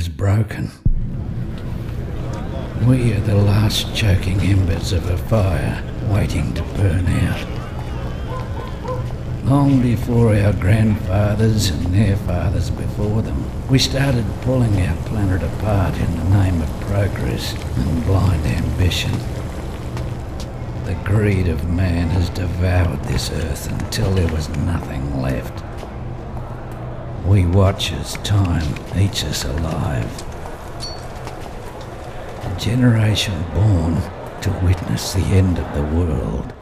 was broken. We are the last choking embers of a fire waiting to burn out. Long before our grandfathers and their fathers before them, we started pulling our planet apart in the name of progress and blind ambition. The greed of man has devoured this earth until there was nothing left. We watch as time eats us alive. A generation born to witness the end of the world.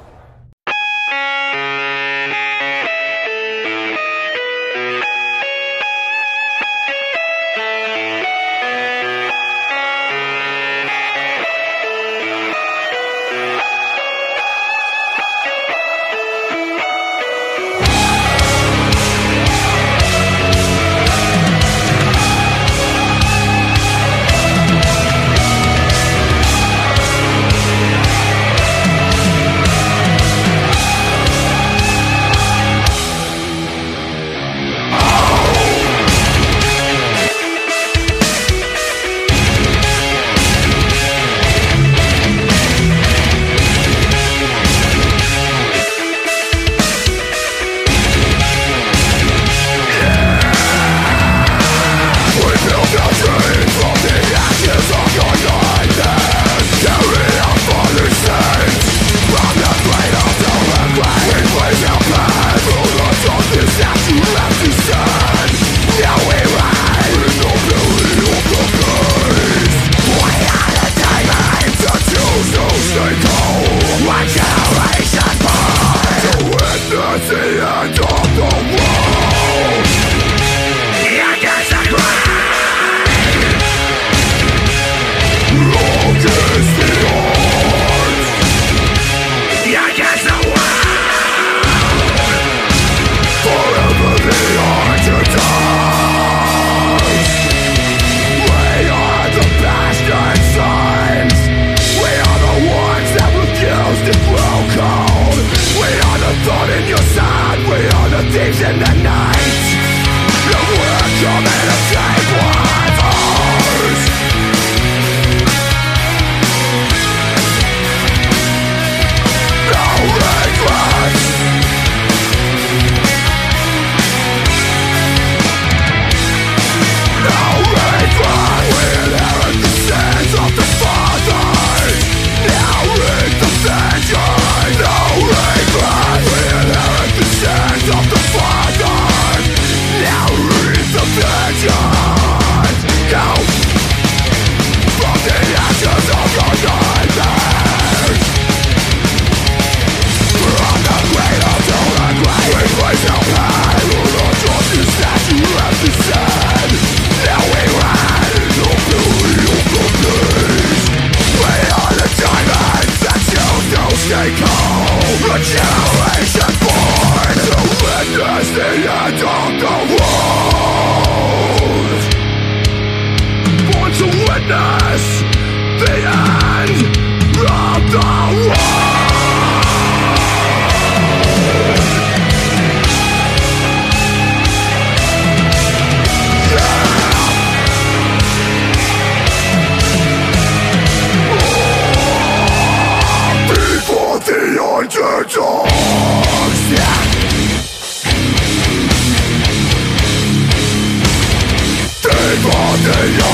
Demon